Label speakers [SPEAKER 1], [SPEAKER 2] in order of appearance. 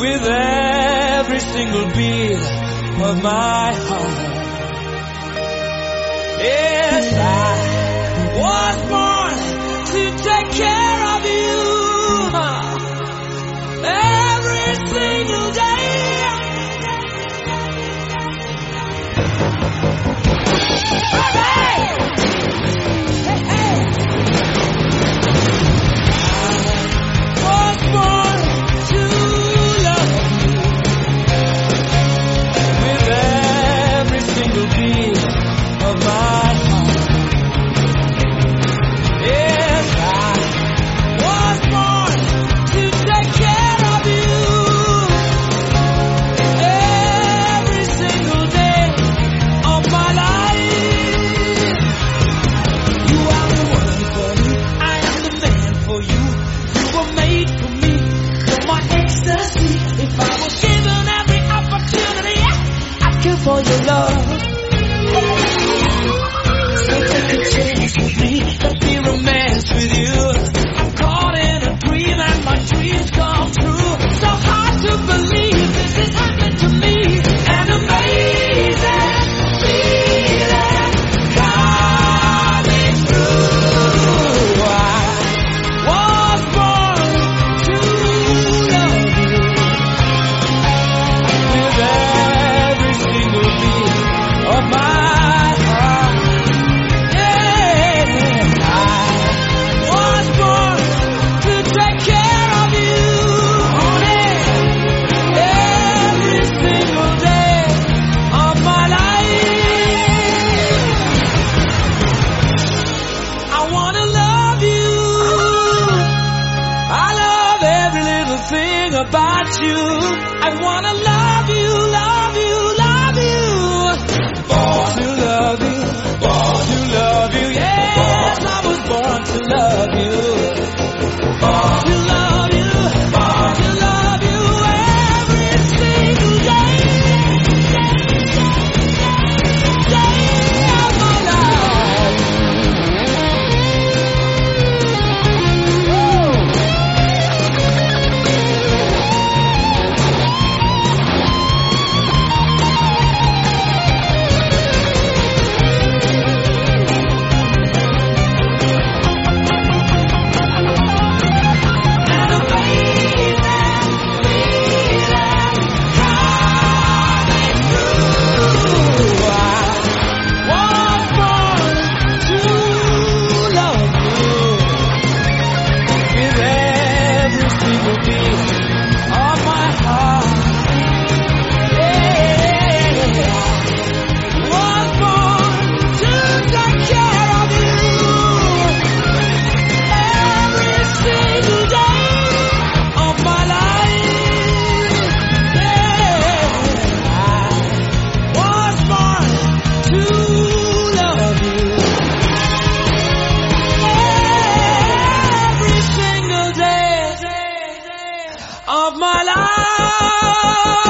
[SPEAKER 1] with every single beat of my heart. Yes, I was born to take care of you every single day. Your love. about you. I wanna love you, love you. of my life.